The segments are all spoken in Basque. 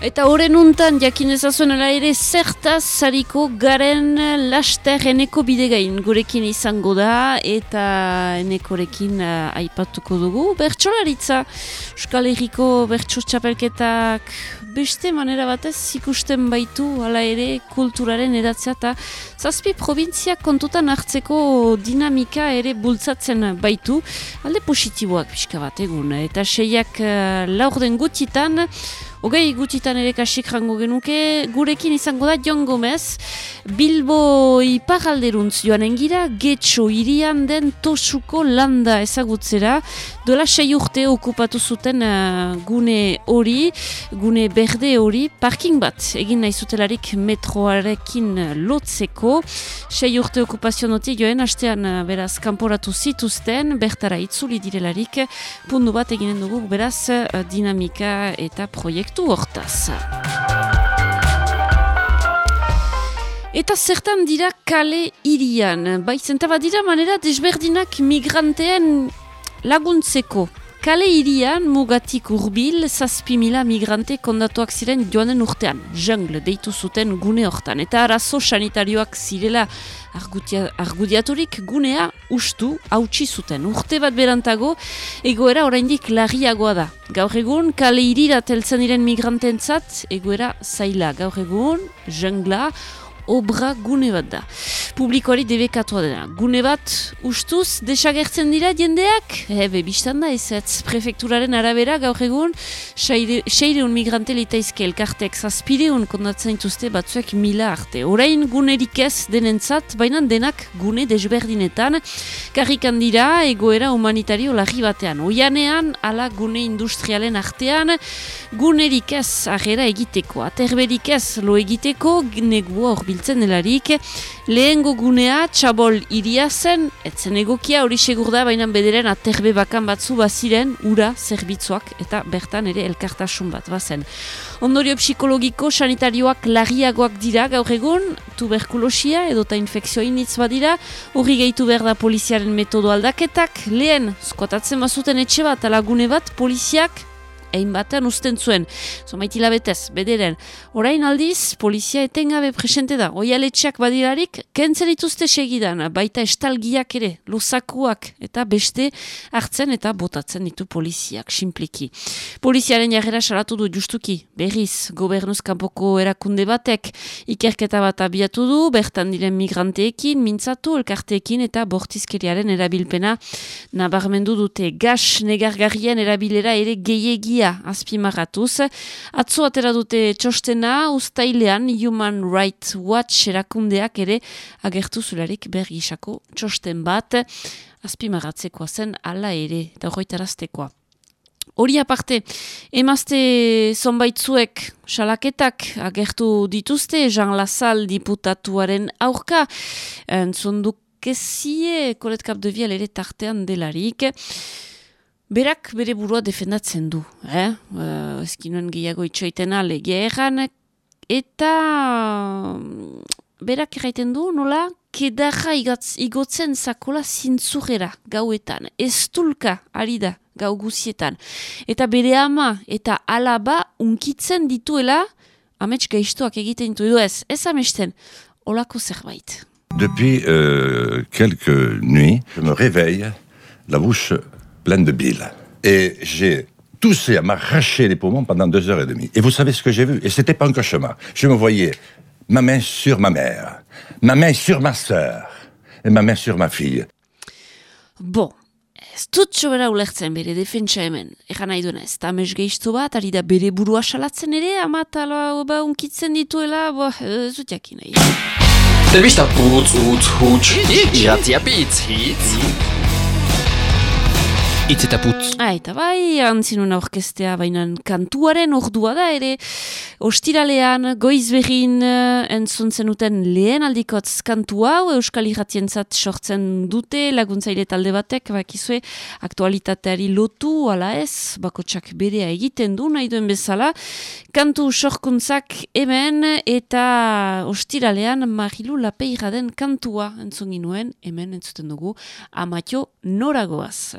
Eta horren untan, jakinezazuenela ere, zertaz zariko garen laster eneko bidegain. Gurekin izango da, eta enekorekin uh, aipatuko dugu. Bertxolaritza, Euskal Herriko txapelketak beste manera batez ikusten baitu, hala ere, kulturaren edatzea, eta zazpi provinziak kontutan hartzeko dinamika ere bultzatzen baitu, alde positiboak pixka bat egun, eta seiak uh, laur den gutitan, Ogei gutitan ere kasik rango genuke, gurekin izango da Jon Gomez, Bilbo iparalderuntz joan engira, getxo irian den tosuko landa ezagutzera, dola sei urte okupatu zuten uh, gune hori, gune berde hori, parking bat, egin nahi zutelarik metroarekin lotzeko, sei urte okupazio noti joen, hastean uh, beraz kanporatu zituzten, bertara itzuli direlarik, pundu bat eginen dugu beraz uh, dinamika eta proiektu proiektu hortaz. Eta zertan dira kale irian, bai zentaba dira manera desberdinak migranteen laguntzeko. Kale irian mugatik urbil zazpi mila migrante kondatuak ziren joanen urtean, jungle deitu zuten gune hortan. Eta arazo sanitarioak zirela argudia, argudiaturik gunea ustu hautsi zuten. Urte bat berantago, egoera oraindik larriagoa da. Gaur egun, kale irira teltzen diren migrantentzat, egoera zaila. Gaur egun, jungla, obra gune bat da. Publikoari debekatua dena. Gune bat ustuz desagertzen dira jendeak? Ebe, biztan da ez prefekturaren arabera gaur egun seireun migrante litaizke elkartek zazpireun kondatzen dituzte batzuek mila arte. Orain gunerik ez denentzat, baina denak gune desberdinetan karrikan dira egoera humanitario larri batean. Oianean, ala gune industrialen artean, gunerik ez agera egiteko. Aterberik ez lo egiteko, negua horbil biltzen delarik. Lehengo gunea txabol iria zen, etzen egokia hori segur da, baina bederen aterbe bakan batzu baziren, ura, zerbitzuak, eta bertan ere elkartasun bat bazen. Ondorio psikologiko sanitarioak larriagoak dira gaur egun, tuberkulosia edota infekzioa initz badira, hori gehitu behar da poliziaren metodo aldaketak, lehen, skotatzen bazuten etxe bat, alagune bat, poliziak, egin batean usten zuen. Zomaitila betez, bederen. Orain aldiz, polizia etengabe presente da. Oialetxeak badirarik, kentzen dituzte segidan, baita estalgiak ere, lozakuak, eta beste hartzen eta botatzen ditu poliziak, simpliki. Poliziaren jarrera salatu du justuki, berriz, gobernuz kanpoko erakunde batek, ikerketa bat abiatu du, bertan diren migranteekin, mintzatu, elkarteekin eta bortizkeriaren erabilpena, nabarmendu dute gas negargarrien erabilera ere gehiegi egia azpimarratuz. Atzo atera dute txostena, ustailean Human Rights Watch erakundeak ere agertu zularik bergisako txosten bat, azpimarratzekoa zen ala ere, eta horretaraztekoa. Hori aparte, emazte zonbaitzuek salaketak agertu dituzte, Jean Lassalle diputatuaren aurka, entzunduk ezie koletkap de vial ere tartean delarik. Berak bere burua defendatzen du, eh? Uh, ezkinuen gehiago itxoitena legia erran, eta mm, berak erraiten du, nola, kedarra igotzen zakola zintzugera gauetan, ez tulka ari da gau guzietan. Eta bere ama eta alaba unkitzen dituela, amets gaiztuak egiten ditu edo ez, ez amesten, olako zerbait. Depuis euh, quelques nuits, je me réveille, la bouche pleine de bile. Et j'ai toussé à m'arracher les poumons pendant deux heures et demie. Et vous savez ce que j'ai vu? Et c'était pas un cauchemar. Je me voyais ma main sur ma mère, ma main sur ma sœur et ma main sur ma fille. Bon. Ez dut sobera ulertzen bere defentsa hemen. Egan nahi duena ez da mesgeiztu bat, ari da bere burua salatzen ere, ama tala ba unkitzen dituela, bo, ez dut jakin nahi. Telbista putz, utz, hutz, iratzia pitz, hitz. Itz eta putz. Ah, eta bai, antzinun aurkestea bainan kantuaren ordua da ere. Ostiralean, goiz behin uh, entzun zenuten lehen aldikotz kantu hau, Euskal Iratientzat sortzen dute, laguntzaile talde batek, bakizue, aktualitateari lotu, ala ez, bakotsak berea egiten du, nahi duen bezala. Kantu sorkuntzak hemen, eta ostiralean, Marilu Lapeira den kantua entzun ginuen, hemen entzuten dugu, amatio noragoaz.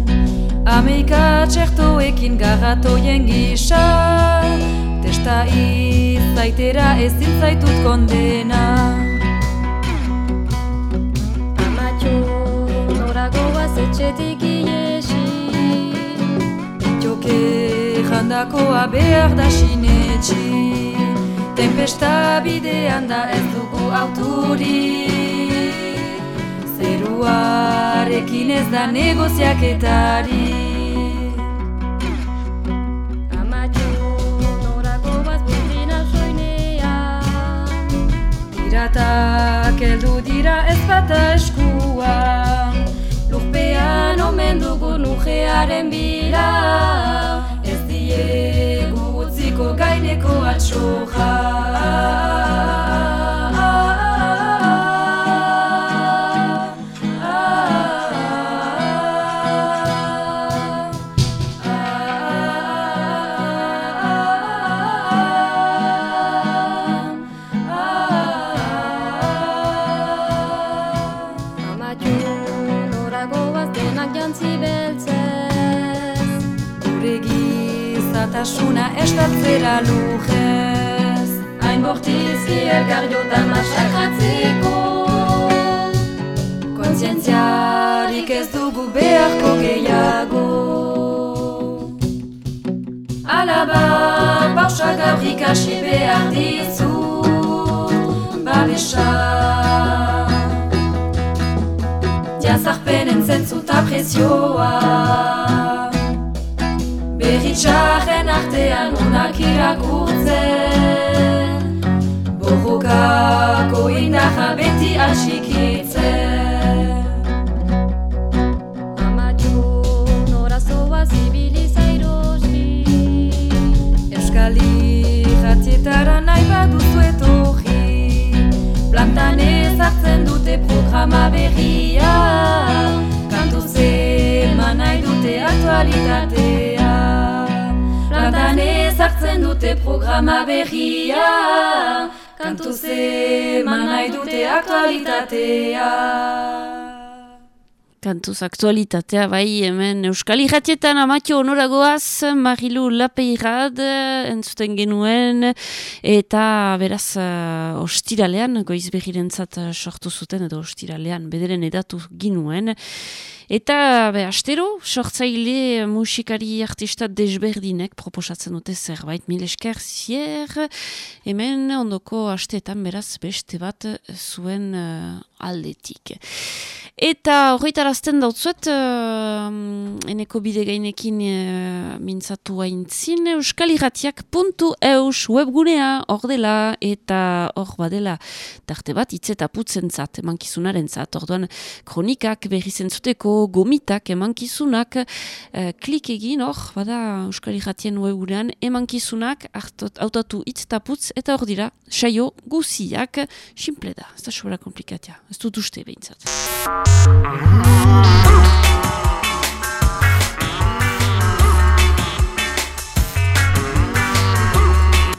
Ameika txertoekin garratoien gisa Testa izaitera ezin zaitut kondena. Amatxo, norago bazetxetik iesi Joke jandakoa behar da sinetxi. Tempesta bidean da ez dugu auturi Zeruarekin ez da negoziaketari. Amatxo, norago bat burdina soinean. Piratak heldu dira ez bata eskua Lurpean omen dugu nujearen bila. Ez diegu utziko gaineko atxoja gizatasuna estatzera lujez. Hain bortizki elkar jotan masakratzeko Kontzientziarik ez dugu beharko gehiago. Alaba, pausa gaur ikasi behar dizu. Babesa. Jazarpenen zentzuta prezioa Berritxaren artean unak irakurtzen. Borrokako indarra beti atxikitzen. Amatxo, nora zoa zibiliza irosi. Euskal irratietara nahi baduzu etorri. Plantan ezartzen dute programa berria. Kantu zeman nahi dute aktualitatea Plantan ezartzen dute programa berria. Kantu zeman nahi dute aktualitatea. Kantuz aktualitatea, bai, hemen Euskal Irratietan amatio honoragoaz, Marilu Lapeirad, entzuten genuen, eta beraz, uh, ostiralean, goiz behirentzat uh, sortu zuten, edo ostiralean, bederen edatu ginuen, Eta, be, astero, sortzaile musikari artista desberdinek proposatzen dute zerbait. Mil esker zier, hemen ondoko asteetan beraz beste bat zuen uh, aldetik. Eta horretarazten dautzuet, uh, eneko bide gainekin uh, mintzatu haintzin, euskaliratiak.eus webgunea hor dela, eta hor badela tarte bat itzetaputzen zat, emankizunaren zat, orduan kronikak berri zentzuteko, gomitak emankizunak uh, klik egin hor, bada Euskal Irratien webgunean emankizunak hautatu itztaputz eta hor dira saio guziak simple da, ez da sobera komplikatia, ez dut uste behintzat.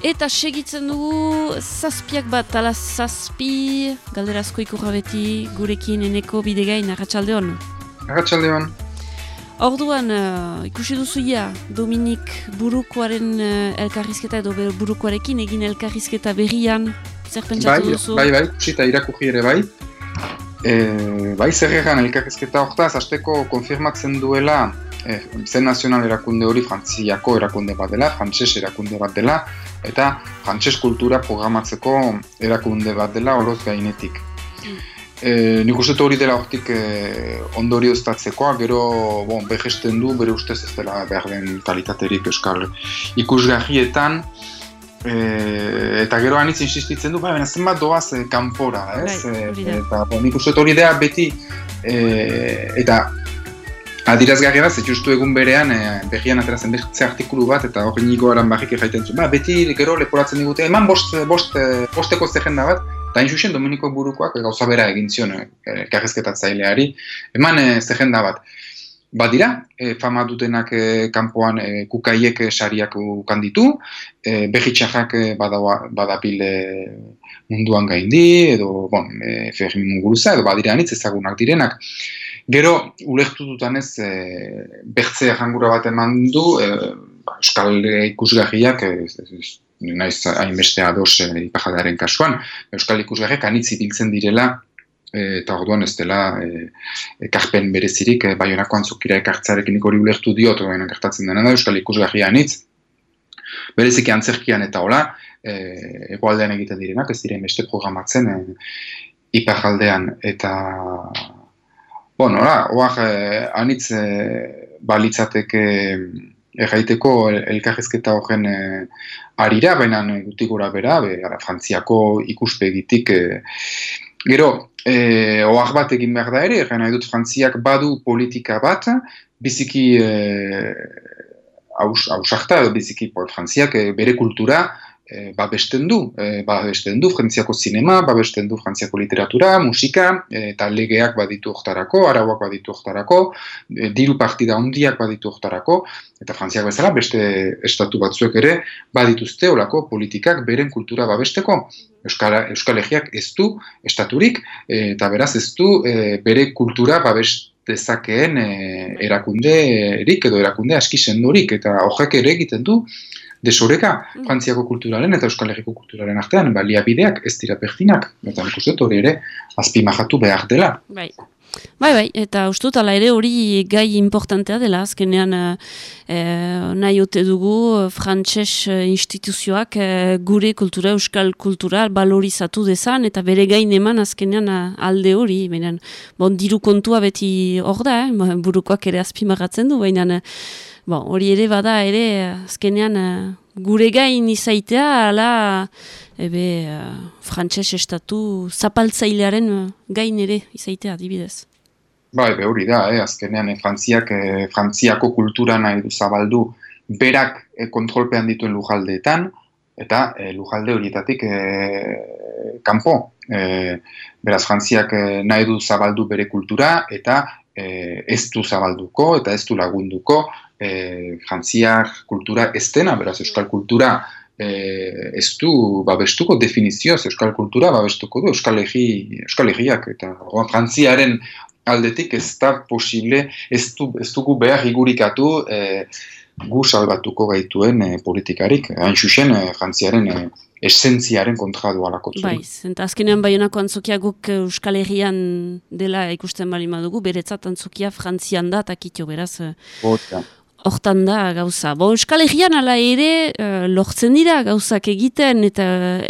Eta segitzen dugu zazpiak bat, ala zazpi, galderazko ikurra beti gurekin eneko bidegain, arratsaldeon. Arratxaldeon. Orduan, uh, ikusi duzu ja, Dominik burukoaren uh, elkarrizketa edo burukoarekin egin elkarrizketa berrian, zer Bai, pentsatu duzu? bai, bai, ikusi eta irakurri ere bai. E, bai, zer egan elkarrizketa hortaz, azteko konfirmatzen duela e, zen nazional erakunde hori frantziako erakunde bat dela, frantses erakunde bat dela, eta frantses kultura programatzeko erakunde bat dela oroz gainetik. E, nik uste hori dela hortik e, ondorioztatzekoa, gero bon, behesten du bere ustez ez dela behar den kalitaterik euskal ikusgarrietan, e, eta gero anitz insistitzen du, ba, baina zenbat doaz e, kanpora, ez? Bai. E, eta bon, nik uste hori dela beti, e, eta adirazgarria da, ze justu egun berean, e, behian aterazen beste artikulu bat, eta hori niko aran barrik jaiten zu, ba, beti gero leporatzen digute, eman bost, bost, e, bosteko zerrenda bat, eta hain zuzen Dominiko Burukoak gauza bera egin zion e, elkarrezketatzaileari, eman e, zerrenda bat. badira, e, fama dutenak e, kanpoan e, kukaiek e, sariak ukan ditu, e, behitxajak e, badawa- badapil e, munduan gaindi, edo, bon, e, fermin muguruza, edo badira anitz ezagunak direnak. Gero, ulektu dutan ez, e, bertze jangura bat eman du, e, euskal ikusgarriak, e, naiz hainbeste ados e, ipajadaren kasuan, euskal ikusgarriak anitz ibiltzen direla, e, eta orduan ez dela e, ekarpen berezirik, e, baionako antzukira ekartzarekin hori ulertu diot, baina gertatzen dena da, euskal ikusgarria anitz, bereziki antzerkian eta hola, e, egoaldean egiten direnak, ez diren beste programatzen e, iparaldean, eta bueno, hola, oak, e, anitz e, balitzateke erraiteko el- elkarrezketa horren e, arira, baina gutik gora bera, be, ara, frantziako ikuspegitik e, Gero, eh, ohar bat egin behar da ere, egin nahi dut Frantziak badu politika bat, biziki eh, aus, ausarta, biziki po, Frantziak eh, bere kultura eh, babesten du. Eh, babesten du Frantziako zinema, babesten du Frantziako literatura, musika, eh, eta legeak baditu oktarako, arauak baditu oktarako, eh, diru partida handiak baditu oktarako, eta Frantziak bezala beste estatu batzuek ere badituzte olako politikak beren kultura babesteko. Euskara, Euskal Herriak ez du estaturik, eh, eta beraz ez du eh, bere kultura babes dezakeen eh, erakunderik edo erakunde aski sendorik, eta horrek ere egiten du desoreka Mm. Frantziako kulturaren eta Euskal Herriko kulturaren artean baliabideak ez dira berdinak, eta nik uste hori ere azpimahatu behar dela. Bai. Bai, bai, eta uste dut ala ere hori gai importantea dela, azkenean eh, nahi ote dugu eh, frantses eh, instituzioak eh, gure kultura, euskal kultura balorizatu dezan, eta bere gain eman azkenean alde hori, baina, bon, diru kontua beti hor da, eh, burukoak ere azpimagatzen du, baina, bon, hori ere bada ere eh, azkenean eh, gure gain izaitea, ala, ebe, uh, frantses estatu zapaltzailearen eh, gain ere izaitea, adibidez. Bai, be hori da, eh? azkenean eh, Frantziak, eh, Frantziako kultura nahi du zabaldu berak eh, kontrolpean dituen lujaldeetan, eta eh, lujalde horietatik eh, kanpo. Eh, beraz, Frantziak eh, nahi du zabaldu bere kultura, eta eh, ez du zabalduko, eta ez du lagunduko eh, Frantziak kultura ez dena, beraz, euskal kultura eh, ez du babestuko definizioz, euskal kultura babestuko du euskal, egi, euskal egiak, eta orduan, Frantziaren aldetik ez da posible, ez, du, ez dugu behar igurikatu eh, gu salbatuko gaituen eh, politikarik. Hain xuxen, eh, Frantziaren eh, esentziaren kontra dualako zuri. Bai, eta azkenean baionako antzokia guk Euskal Herrian dela ikusten bali madugu, beretzat antzokia Frantzian da, takitio beraz, eh, Hori hortan da gauza. Bo, Euskal Herrian ala ere eh, lortzen dira gauzak egiten, eta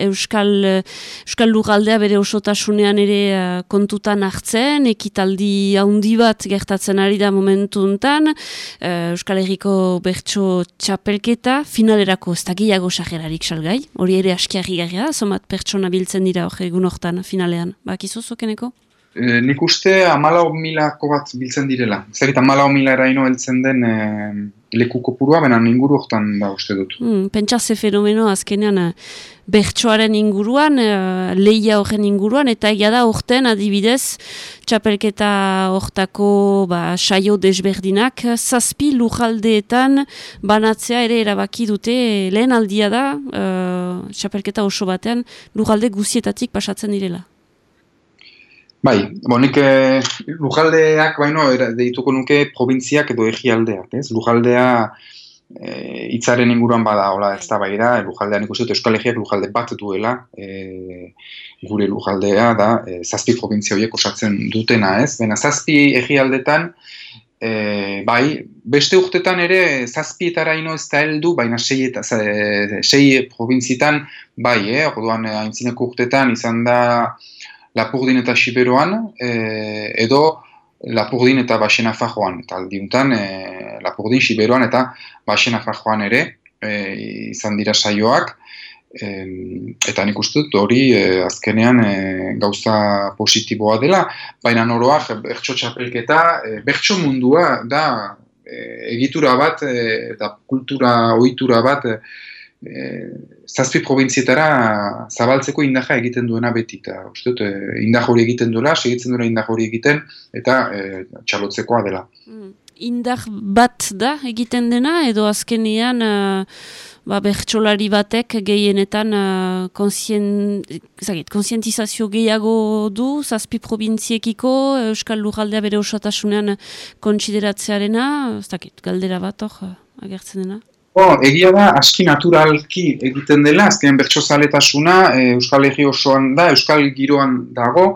Euskal, eh, Euskal Lugaldea bere osotasunean ere eh, kontutan hartzen, ekitaldi handi bat gertatzen ari da momentu untan, eh, Euskal Herriko bertso txapelketa, finalerako ez da gehiago sajerarik salgai, hori ere askiarri garria somat pertsona biltzen dira hor egun hortan finalean. Bakizu zukeneko? E, nik uste amalau milako bat biltzen direla. Ez dakit amalau mila eraino heltzen den e, leku kopurua, bena inguru hortan da uste dut. Hmm, pentsa ze fenomeno azkenean eh, bertsoaren inguruan, eh, leia horren inguruan, eta egia da horten adibidez, txapelketa hortako ba, saio desberdinak, zazpi lujaldeetan banatzea ere erabaki dute lehen aldia da, eh, txapelketa oso batean, lujalde guzietatik pasatzen direla. Bai, bonik e, lujaldeak baino era, deituko nuke probintziak edo egialdeak, ez? Lujaldea e, hitzaren inguruan bada, hola, ez da bai da, lujaldean ikusi dut Euskal Herriak lujalde bat duela, e, gure lujaldea da, e, zazpi probintzia horiek osatzen dutena, ez? Bena, zazpi egialdetan, e, bai, beste urtetan ere zazpietara ino ez da heldu, baina sei, eta, sei probintzitan, bai, eh? orduan eh, aintzineko urtetan izan da Lapurdin eta Siberoan, e, edo Lapurdin eta Baxena Fajoan. Eta aldiuntan, e, Lapurdin, Siberoan eta Baxena Fajoan ere e, izan dira saioak. E, eta nik uste dut hori e, azkenean e, gauza positiboa dela, baina noroak bertso txapelketa, e, bertso mundua da e, egitura bat e, eta kultura ohitura bat e, e, zazpi probintzietara zabaltzeko indaja egiten duena beti, eta uste dut, e, hori egiten duela, segitzen duela indar hori egiten, eta e, txalotzekoa dela. Mm. indar bat da egiten dena, edo azkenean uh, ba, bertsolari batek gehienetan uh, konsien, zagit, konsientizazio gehiago du, zazpi probintziekiko, Euskal Lurraldea bere osatasunean kontsideratzearena, ez dakit, galdera bat hor, uh, agertzen dena. Oh, egia da, aski naturalki egiten dela, azken bertsozaletasuna e, Euskal Herri osoan da, Euskal Giroan dago,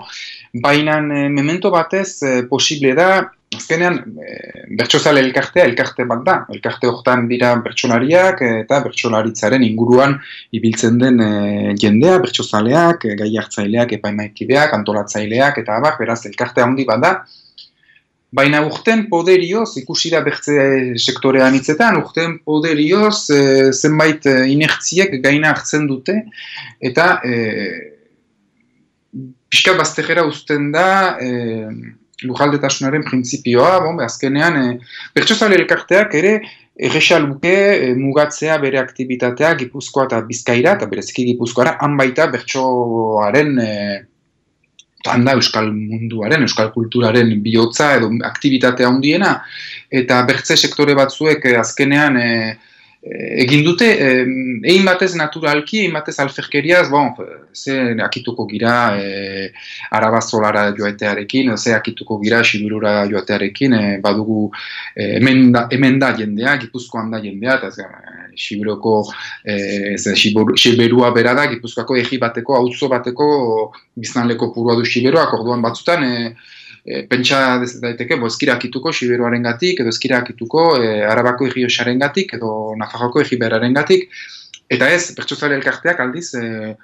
baina e, memento batez e, posible da, azkenean e, bertsozale elkartea, elkarte bat da, elkarte horretan dira bertsolariak eta bertsolaritzaren inguruan ibiltzen den e, jendea, bertsozaleak, e, gai hartzaileak, epaimaikideak, antolatzaileak, eta abar, beraz, elkarte handi bat da, Baina urten poderioz, ikusi da bertze sektorean hitzetan, urten poderioz e, zenbait e, inertziek gaina hartzen dute, eta e, pixka baztegera uzten da e, lujaldetasunaren printzipioa, bon, azkenean, e, bertsozale elkarteak ere, Errexal buke e, mugatzea bere aktivitatea Gipuzkoa eta Bizkaira, eta bereziki Gipuzkoara, han baita bertsoaren e, handa euskal munduaren, euskal kulturaren bihotza edo aktivitatea handiena. Eta bertze sektore batzuek eh, azkenean e, egin dute, egin batez naturalki, egin batez alferkeriaz, bon, ze akituko gira e, arabazolara joatearekin, ze akituko gira siburura joatearekin, badugu e, hemen, da, hemen da jendea, gipuzkoan da jendea, eta Siberoko, e, Siberua bera da, Gipuzkoako egi bateko, auzo bateko biztanleko purua du Siberuak, orduan batzutan, e, e, pentsa daiteke, bo ezkira akituko Siberuaren gatik, edo ezkira akituko e, Arabako egi osaren gatik, edo Nafarroko egi beraren gatik, eta ez, pertsozale elkarteak aldiz, e,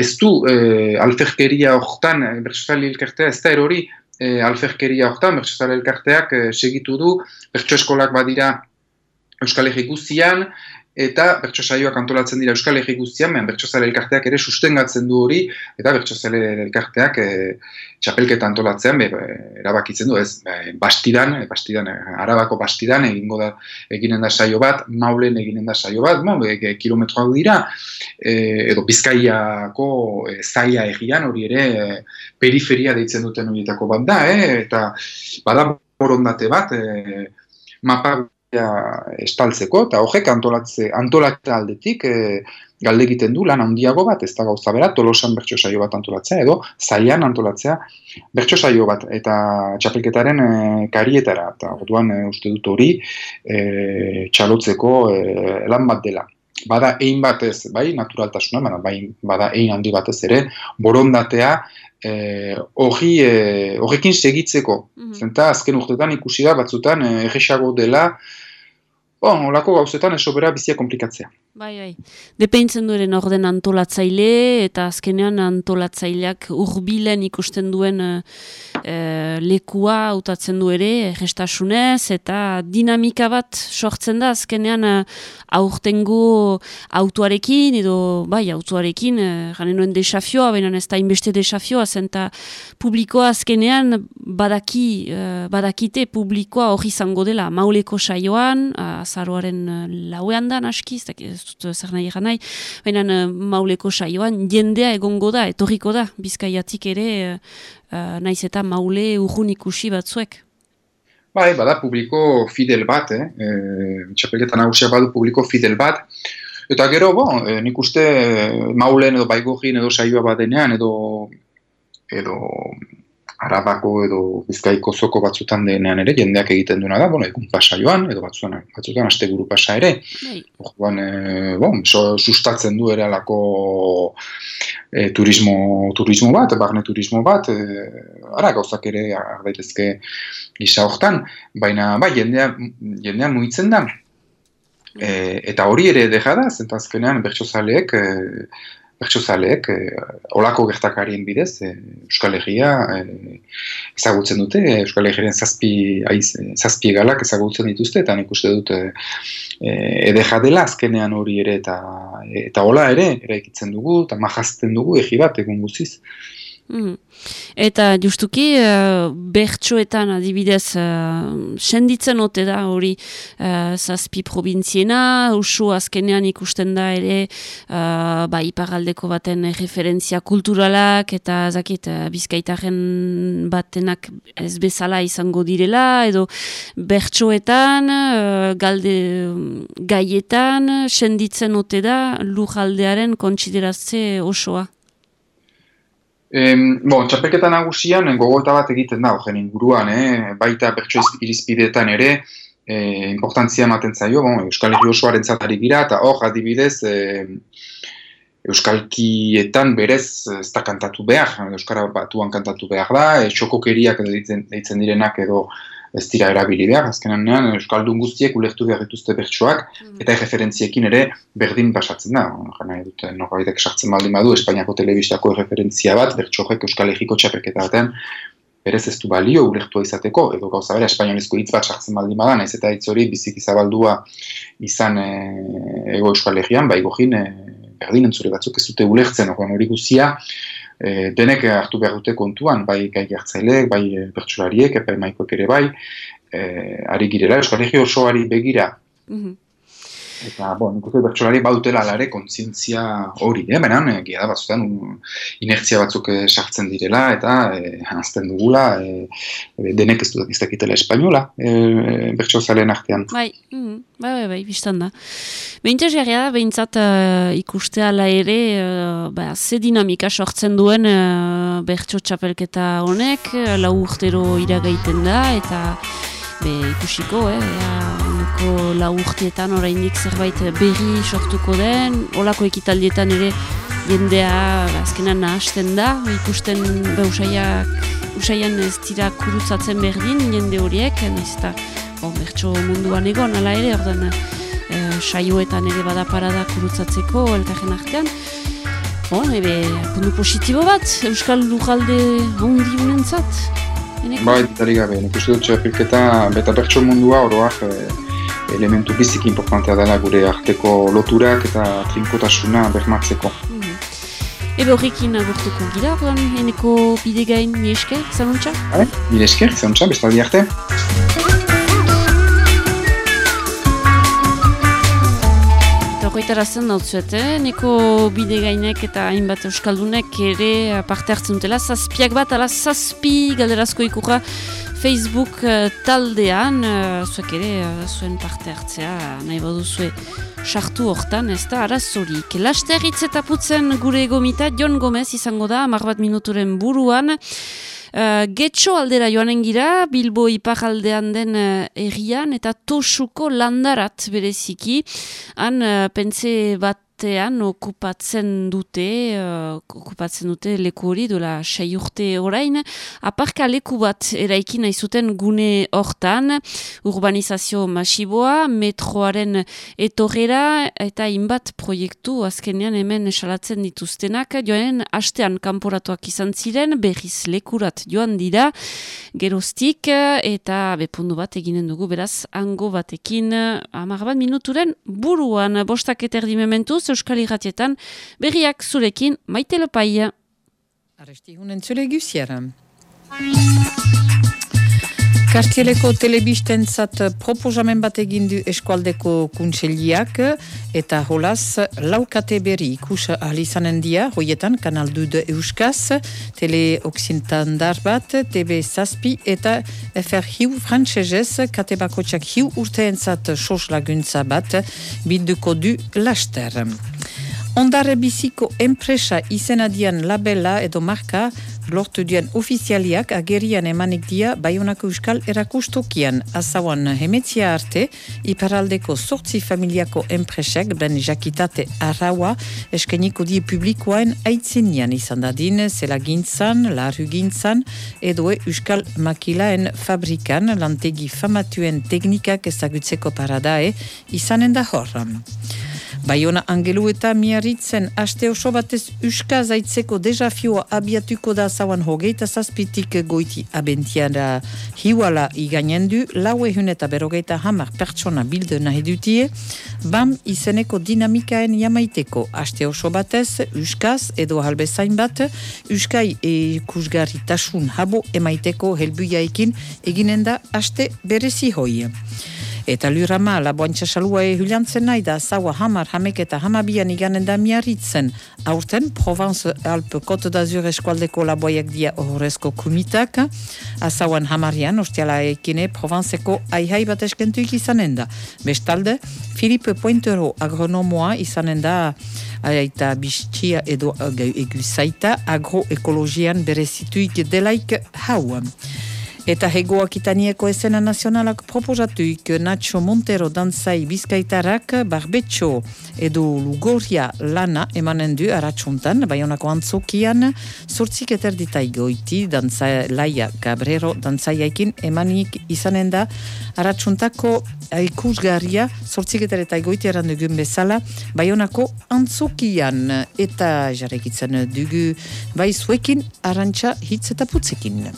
ez du e, alferkeria horretan, pertsozale elkartea ez da erori, e, alferkeria horretan, pertsozale elkarteak e, segitu du, pertso eskolak badira, Euskal Herri guztian, eta bertso antolatzen dira Euskal Herri guztian, mehan bertso elkarteak ere sustengatzen du hori, eta bertso elkarteak e, txapelketa antolatzean, be, erabakitzen du, ez, be, bastidan, bastidan, arabako bastidan, egingo da, eginen da saio bat, maulen eginen da saio bat, mo, e, e, kilometroak dira, e, edo bizkaiako e, zaila egian, hori ere, e, periferia deitzen duten horietako bat da, e, eta bada borondate bat, e, mapa estaltzeko, eta horrek antolatze, aldetik e, galde egiten du lan handiago bat, ez da gauza bera, tolosan bertso saio bat antolatzea, edo zailan antolatzea bertso saio bat, eta txapelketaren e, karietara, eta orduan e, uste dut hori e, txalotzeko e, lan bat dela. Bada ein batez, bai, naturaltasuna, bai, bada ein handi batez ere, borondatea, hori eh, horrekin segitzeko. Mm Zenta azken urtetan ikusi da batzutan eh, erresago dela Bon, olako gauzetan esobera bizia komplikatzea. Bai, bai. Depeintzen duren orden antolatzaile eta azkenean antolatzaileak urbilen ikusten duen e, lekua hautatzen du ere, gestasunez, eta dinamika bat sortzen da azkenean e, aurtengo autuarekin, edo bai, autuarekin, e, gane nuen desafioa, baina ez da inbeste desafioa, zenta publikoa azkenean badaki, badakite publikoa hori izango dela, mauleko saioan, azaroaren lauean da, naski, ez dut zer nahi egan nahi, baina uh, mauleko saioan jendea egongo da, etorriko da, bizkaiatik ere, uh, naiz eta maule urrun ikusi batzuek. Bai, bada publiko fidel bat, eh? E, txapelketan nagusia badu publiko fidel bat, eta gero, bon, nik uste maulen edo baigogin edo saioa bat denean, edo, edo arabako edo bizkaiko zoko batzutan denean ere, jendeak egiten duena da, bueno, egun pasa joan, edo batzutan, batzutan aste guru pasa ere. Bai. Orduan, e, bon, so, sustatzen du ere alako e, turismo, turismo bat, barne turismo bat, e, ara gauzak ere ardaitezke gisa hortan, baina, bai, jendea, jendea muitzen da. E, eta hori ere deja da, zentazkenean bertsozaleek, e, bertsozaleek e, olako gertakarien bidez e, Euskal Herria e, ezagutzen dute, Euskal Herriaren zazpi, zazpi egalak ezagutzen dituzte, eta nik uste dut e, edeja dela azkenean hori ere, eta eta hola ere, eraikitzen dugu, eta majazten dugu egi bat egun guziz. Mhm. Eta justuki uh, bertsoetan adibidez uh, senditzen ote da hori uh, zazpi provintziena, usu azkenean ikusten da ere uh, ba, iparaldeko baten referentzia kulturalak eta zakit uh, bizkaitaren batenak ez bezala izango direla edo bertsoetan uh, galde gaietan senditzen ote da lujaldearen kontsideratze osoa. Em, bon, txapelketa nagusian gogota bat egiten da, horren inguruan, eh? baita bertso irizpideetan ere, eh, importantzia ematen zaio, bon, Euskal Herri osoaren zatari gira, eta hor adibidez, eh, Euskalkietan berez ez da kantatu behar, Euskara batuan kantatu behar da, e, txokokeriak deitzen, deitzen direnak edo ez dira erabili behar, azkenan nean, Euskaldun guztiek ulertu behar dituzte bertsoak, mm. eta referentziekin ere berdin basatzen da. Gana edut, norbaitek sartzen baldin badu, Espainiako telebistako referentzia bat, bertsoek Euskal Herriko txapeketa baten, berez ez du balio ulertua izateko, edo gauza bera, espainolezko hitz bat sartzen baldin badan, ez eta hitz hori biziki zabaldua izan e, ego Euskal Herrian, bai gojin, e, berdin entzure batzuk ez dute ulertzen, hori guzia, e, denek hartu behar dute kontuan, bai gai gertzaileek, bai e, pertsulariek, epai maikoek ere bai, e, ari girela, Euskal osoari begira. Mm Eta, bon, nik uste bertsolari bautela alare kontzientzia hori, eh? Benan, eh, gira da batzutan, inertzia batzuk eh, sartzen direla, eta eh, anazten dugula, eh, denek ez dudak iztakitela espainola, eh, bertsolzalean artean. Bai, mm, bai, bai, bai, biztan da. Behintez gara da, behintzat uh, ikuste ala ere, uh, ba, ze dinamika sortzen duen uh, bertso txapelketa honek, lau urtero iragaiten da, eta be, ikusiko, eh, ea, lau urtietan oraindik zerbait berri sortuko den, olako ekitaldietan ere jendea azkenan nahasten da, ikusten be, usaiak, usaian ez dira kurutzatzen berdin jende horiek, ez da, bon, bertso munduan egon, ala ere, ordan, e, saioetan ere bada parada kurutzatzeko, elkarren artean, Bon, ebe, puntu positibo bat, Euskal Lujalde handi unentzat. Bai, ditari gabe, nik uste dut txapilketa beta bertso mundua oroak eh, elementu bizik importantea dela gure arteko loturak eta trinkotasuna bermatzeko. Mm -hmm. Ebe horrekin agurtuko gira, eneko bide gain, mi esker, zanuntza? Bai, mi esker, zanuntza, bestaldi arte. Horretara zen dautzuet, eh? neko bide gainek eta hainbat euskaldunek ere parte hartzen dutela. Zazpiak bat, ala zazpi galderazko ikurra Facebook uh, taldean, uh, zuek ere uh, zuen parte hartzea nahi badu zue sartu hortan, ez da arazorik. Laster hitz eta putzen gure egomita, Jon Gomez izango da, mar bat minuturen buruan. Uh, getxo aldera joanen gira, Bilbo iparaldean den uh, errian, eta tosuko landarat bereziki. Han, uh, pentse bat batean okupatzen dute, uh, okupatzen dute leku hori dola sei urte orain, aparka leku bat eraiki nahi zuten gune hortan, urbanizazio masiboa, metroaren etorrera eta inbat proiektu azkenean hemen esalatzen dituztenak, joan hastean kanporatuak izan ziren, berriz lekurat joan dira, geroztik eta bepundu bat eginen dugu, beraz, ango batekin, amar bat minuturen buruan, bostak eterdi mementuz, Euskal Iratietan, berriak zurekin maite lopaia. Arresti hunen zule gusiara. Kartieleko telebisten zat proposamen bat egin du eskualdeko kuntseliak eta holaz laukate berri ikus alizanen dia, hoietan kanal du de Euskaz, tele dar bat, TV Zazpi eta FR Hiu frantsesez kate bako txak hiu urteen zat sos laguntza bat bilduko du laster. Ondare biziko enpresa izenadian labela edo marka lortu duen ofizialiak agerian emanik dia Bayonako Euskal erakustokian. Azauan hemetzia arte, iparaldeko sortzi familiako enpresak ben jakitate arraua eskeniko die publikoain aitzenian izan dadin, zela gintzan, larru edo Euskal makilaen fabrikan lantegi famatuen teknikak ezagutzeko paradae izanen da horram. Baiona angelu eta miarritzen aste oso batez uska zaitzeko desafioa abiatuko da zauan hogeita zazpitik goiti abentiara hiwala iganen du, lau ehun eta berogeita hamar pertsona bildu nahi dutie, bam izeneko dinamikaen jamaiteko aste oso batez, uskaz edo halbezain bat, uskai ikusgarri tasun habo emaiteko helbuiaikin eginen da aste berezi hoi. Eta lurama, laboantxa salua e huliantzen nahi da, zaua hamar, hamek eta hamabian iganen da miarritzen. Aurten, Provence Alpe Cote d'Azur eskualdeko laboiak dia horrezko kumitak, azauan hamarian, ostiala ekine, Provenceko aihai bat eskentuik izanen da. Bestalde, Philippe Pointero agronomoa izanen da, eta bistia edo eguzaita agroekologian berezituik delaik hau. Eta hegoak itanieko esena nazionalak proposatuik Nacho Montero dantzai bizkaitarak barbetxo edo lugoria lana emanen du aratsuntan, baionako antzokian, sortzik eterditai goiti dantzai laia Gabrero dantzaiaikin emanik izanen da aratsuntako ikusgarria sortzik eterditai goiti erandugun bezala, baionako antzokian eta jarekitzen dugu bai zuekin arantxa hitz eta putzekin.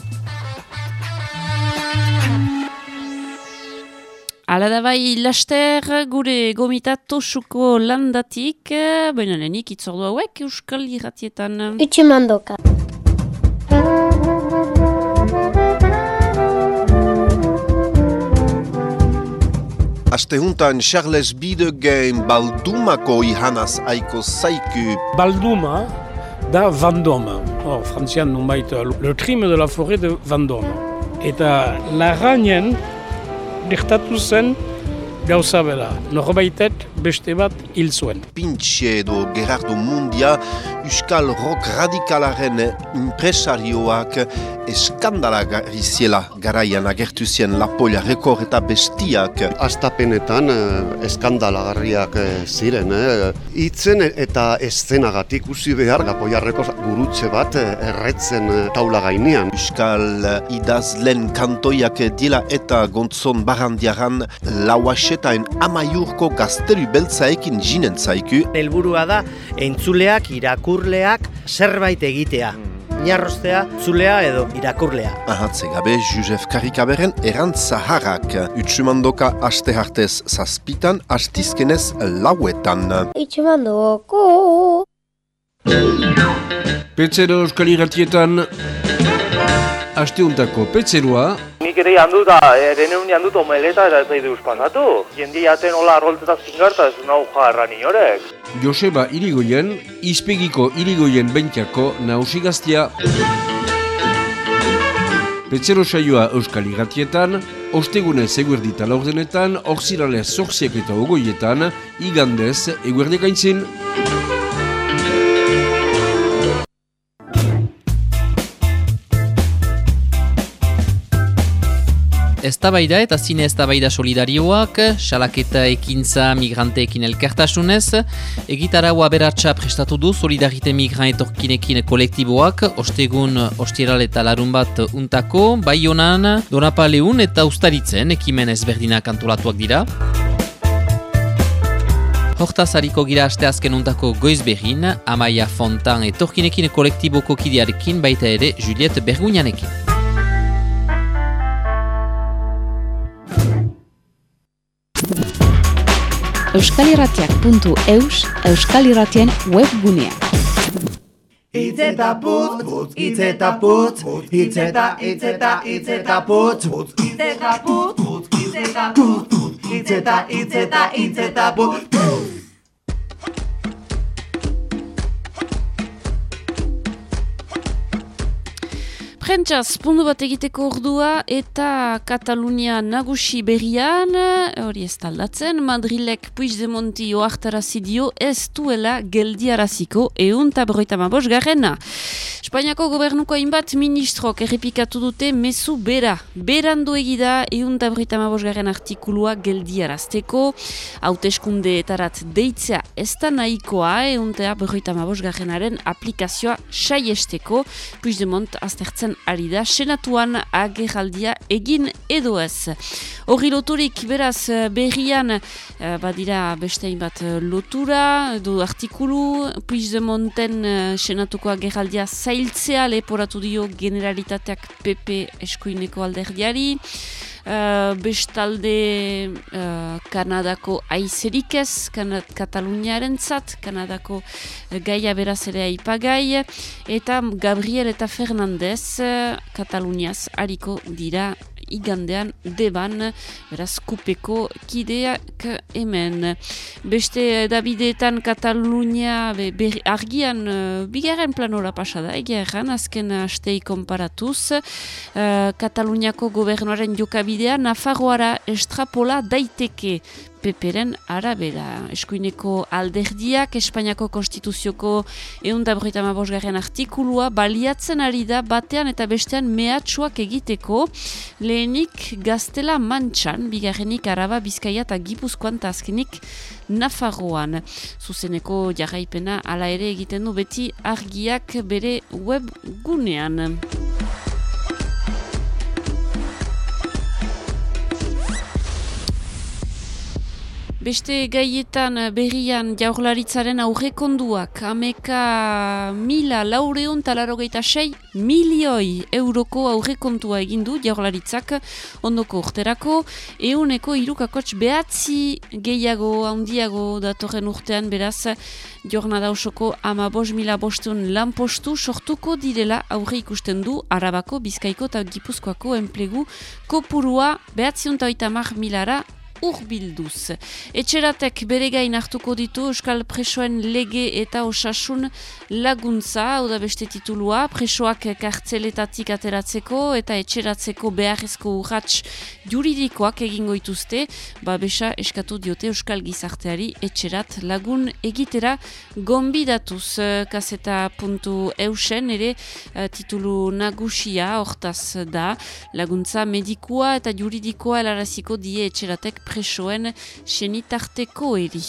Ala da bai, laster gure gomitat tosuko landatik, baina lehenik itzordu hauek euskal irratietan. Utsi mandoka. Aste juntan Charles Bidegen Baldumako ihanaz aiko zaiku. Balduma da Vendôme. Hor, frantzian nunbait, le crime de la forêt de Vendôme. Eta larrainen gertatu zen gauza bera. Norbaitet beste bat hil zuen. Pintxe edo Gerardo Mundia Euskal Rock Radikalaren impresarioak eskandala ziela garaian agertu zien Lapolla Rekor eta Bestiak. Astapenetan eh, eskandalagarriak eh, ziren. Eh. Itzen eta eszenagatik usi behar Lapolla Rekor gurutze bat eh, erretzen taula gainean. Euskal idazlen kantoiak dila eta gontzon barandiaran lauaxetain amaiurko gazteru beltzaekin jinen zaiku. Helburua da entzuleak, irakurleak zerbait egitea. Inarrostea, zulea edo irakurlea. Ahatze gabe Josef Karikaberen erant zaharrak. Utsumandoka aste hartez zazpitan, astizkenez lauetan. Utsi mandoko. Petzero euskal irratietan asteuntako petzeroa Nik ere handuta, eren egun handut omeleta eta ez zaidu uspandatu. Jendi jaten hola arroltzeta zingarta ez nau jarrani horek. Joseba Irigoyen, izpegiko Irigoyen bentxako nausigaztia. Petzero saioa euskal irratietan, ostegunez eguerdita laurdenetan, orziralez zorziak eta ogoietan, igandez eguerdiak Eztabaida eta zine eztabaida solidarioak, salaketa ekintza migranteekin elkartasunez, egitaraua beratxa prestatu du solidarite migran kolektiboak, ostegun ostieral eta larun bat untako, bai honan, donapaleun eta ustaritzen ekimen ezberdinak antolatuak dira. Hortaz hariko gira aste azken untako goiz behin, Amaia Fontan etorkinekin kolektiboko kidearekin baita ere Juliette Bergunianekin. euskalirratiak.eus euskalirratien webgunea. Itz eta putz, itz eta putz, itz eta, itz eta, itz eta putz, itz eta putz, itz eta putz, itz eta, itz eta, itz eta putz. Prentsaz, pundu bat egiteko ordua eta Katalunia nagusi berrian, hori ez taldatzen, Madrilek Puigdemonti oartarazi dio ez duela geldiaraziko eun tabroita mabos garrena. Espainiako gobernuko hainbat ministrok errepikatu dute mezu bera. Berandu egida eunta garen artikulua geldiarazteko, hauteskunde etarat deitzea ez da nahikoa eunta garenaren aplikazioa saiesteko, Puigdemont aztertzen ari da, senatuan agerraldia egin edo ez. Horri loturik beraz berrian eh, badira beste hainbat lotura, edo artikulu, Puigdemonten uh, senatuko agerraldia zailtzea leporatu dio generalitateak PP eskuineko alderdiari. Uh, bestalde uh, Kanadako aizerik ez, Kataluniaren zat, Kanadako uh, gaia beraz ere aipagai, eta Gabriel eta Fernandez uh, Kataluniaz hariko dira igandean deban, beraz kupeko kideak hemen. Beste Davideetan Katalunia be, argian uh, bigarren planora pasada, egia erran, azken astei konparatuz, uh, Kataluniako gobernuaren jokabidea Nafarroara estrapola daiteke peperen arabera. Eskuineko alderdiak, Espainiako konstituzioko eunda borreita mabosgarren artikulua baliatzen ari da batean eta bestean mehatsuak egiteko lehenik gaztela mantxan, bigarrenik araba, bizkaia eta gipuzkoan eta azkenik Nafarroan. Zuzeneko jarraipena ala ere egiten du beti argiak bere web gunean. Beste gaietan eh, berrian jaurlaritzaren aurrekonduak ameka mila laureun talarrogeita sei milioi euroko aurrekontua egindu jaurlaritzak. Ondoko urterako euneko irukakotx behatzi gehiago handiago datorren urtean beraz jornada osoko ama bos mila bostun lanpostu sortuko direla aurre ikusten du arabako, bizkaiko eta gipuzkoako enplegu kopurua behatzi untaoita mar milara urbilduz. Etxeratek bere gain hartuko ditu Euskal Presoen lege eta osasun laguntza, hau da beste titulua, presoak kartzeletatik ateratzeko eta etxeratzeko beharrezko urratx juridikoak egingo ituzte, ba besa eskatu diote Euskal Gizarteari etxerat lagun egitera gombidatuz kaseta puntu eusen, ere uh, titulu nagusia hortaz da, laguntza medikua eta juridikoa elaraziko die etxeratek presoen senitarteko eri.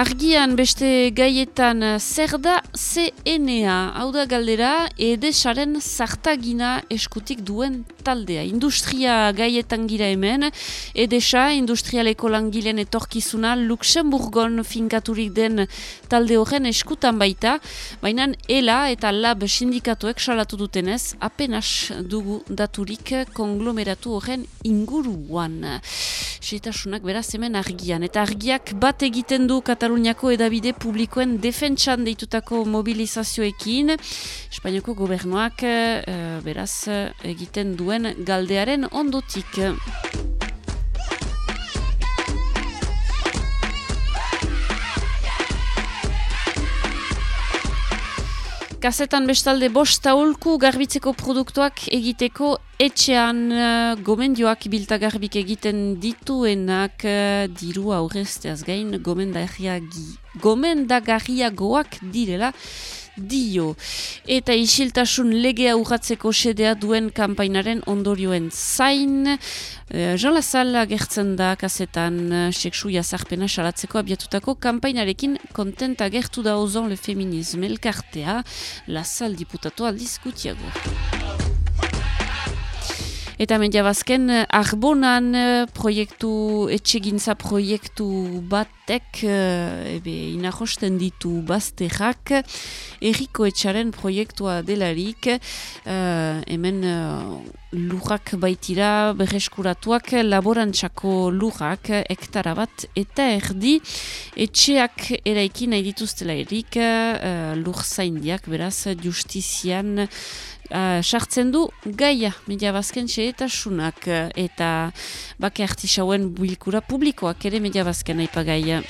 Argian beste gaietan zer da CNA, hau da galdera, edesaren zartagina eskutik duen taldea. Industria gaietan gira hemen, edesa, industrialeko langilen etorkizuna, Luxemburgon finkaturik den talde horren eskutan baita, baina ELA eta LAB sindikatuek salatu dutenez, apenas dugu daturik konglomeratu horren inguruan. Seitasunak beraz hemen argian, eta argiak bat egiten du Kataluniako edabide publikoen defentsan deitutako mobilizazioekin, Espainiako gobernuak uh, beraz egiten duen galdearen ondotik. Kazetan bestalde bost taulku garbitzeko produktuak egiteko etxean uh, gomendioak biltagarbik egiten dituenak uh, diru aurrezteaz gain gomendagarriagoak direla dio. Eta isiltasun legea urratzeko sedea duen kampainaren ondorioen zain. Uh, Jean Lazal agertzen da kazetan uh, seksu jazarpena salatzeko abiatutako kampainarekin kontenta gertu da ozon le feminisme elkartea. Lazal diputatu aldiz gutiago. Eta media bazken, Arbonan eh, proiektu, etxegintza proiektu batek, eh, ebe, inahosten ditu bazterrak, erriko etxaren proiektua delarik, uh, hemen uh, lurrak baitira berreskuratuak, laborantzako lurrak, hektara bat, eta erdi, etxeak eraiki nahi dituztela erik, uh, lur zaindiak, beraz, justizian, Uh, sartzen du gaia media bazken eta sunak eta bake artisauen bilkura publikoak ere media bazken aipa gaia.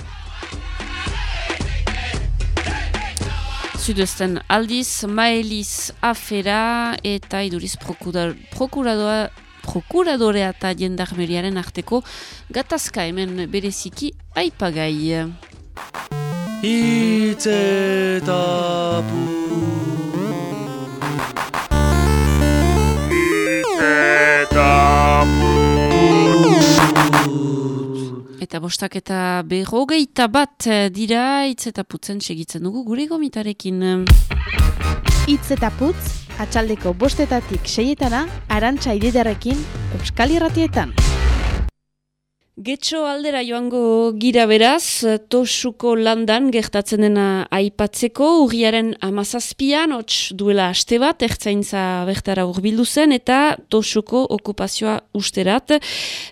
Zudezten aldiz, maeliz afera eta iduriz prokuradoa prokuradorea eta jendarmeriaren arteko gatazka hemen bereziki aipagai. Eta bostak eta berrogeita bat eh, dira, hitz eta putzen segitzen dugu gure gomitarekin. Itz eta putz, atxaldeko bostetatik seietana, arantxa ididarekin, Euskal Irratietan. Getxo aldera joango gira beraz, tosuko landan gertatzen dena aipatzeko, urriaren amazazpian, hots duela aste bat, ertzaintza bertara urbildu zen, eta tosuko okupazioa usterat,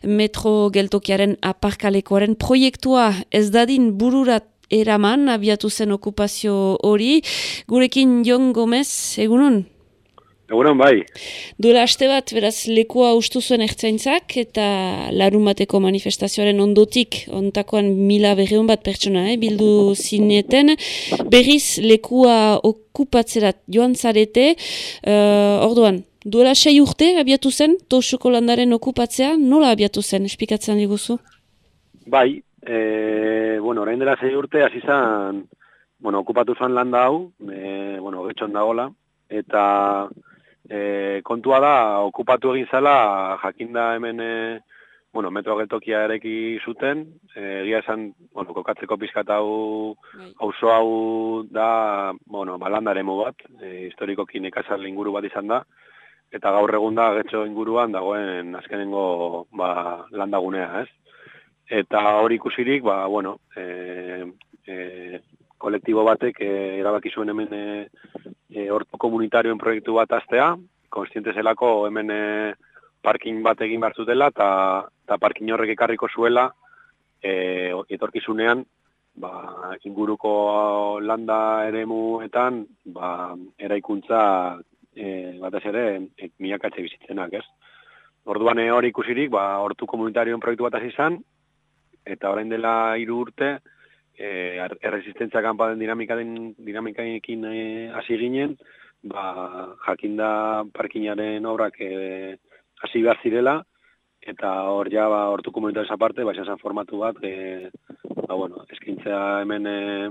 metro geltokiaren aparkalekoaren proiektua ez dadin bururat eraman, abiatu zen okupazio hori, gurekin Jon Gomez, egunon? Egunon, bai. Duela aste bat, beraz, lekua ustu zuen ertzaintzak eta larun bateko manifestazioaren ondotik, ontakoan mila berreun bat pertsona, eh, bildu zineten, berriz lekua okupatzerat joan zarete, uh, orduan, duela sei urte abiatu zen, tosuko landaren okupatzea, nola abiatu zen, espikatzen diguzu? Bai, e, bueno, orain dela sei urte, hasi zan, bueno, okupatu zan landa hau, e, bueno, getxon dagola, eta e, kontua da, okupatu egin zela, jakinda hemen, e, bueno, metro geltokia ereki zuten, e, egia esan, bueno, kokatzeko pizkat hau, auzo hau da, bueno, balandaremu bat, e, historikoki nekazal inguru bat izan da, eta gaur egun da, getxo inguruan dagoen azkenengo ba, landagunea, ez? Eta hori ikusirik, ba, bueno, e, e, kolektibo batek e, erabaki zuen hemen e, e, orto komunitarioen proiektu bat aztea, konstiente zelako hemen e, parking bat egin behar zutela, eta parking horrek ekarriko zuela, e, etorkizunean, ba, inguruko landa eremuetan, ba, eraikuntza e, batez ere, e, miakatxe bizitzenak, ez? Orduan e, hori ikusirik, ba, ortu komunitarioen proiektu bat hasi izan, eta orain dela hiru urte, eh erresistentzia kanpaden dinamikaren dinamikaekin eh, hasi ginen, ba jakinda parkinaren obrak eh hasi behar zirela eta hor ja ba hortu komunitate aparte ba izan formatu bat eh ba bueno, eskintzea hemen eh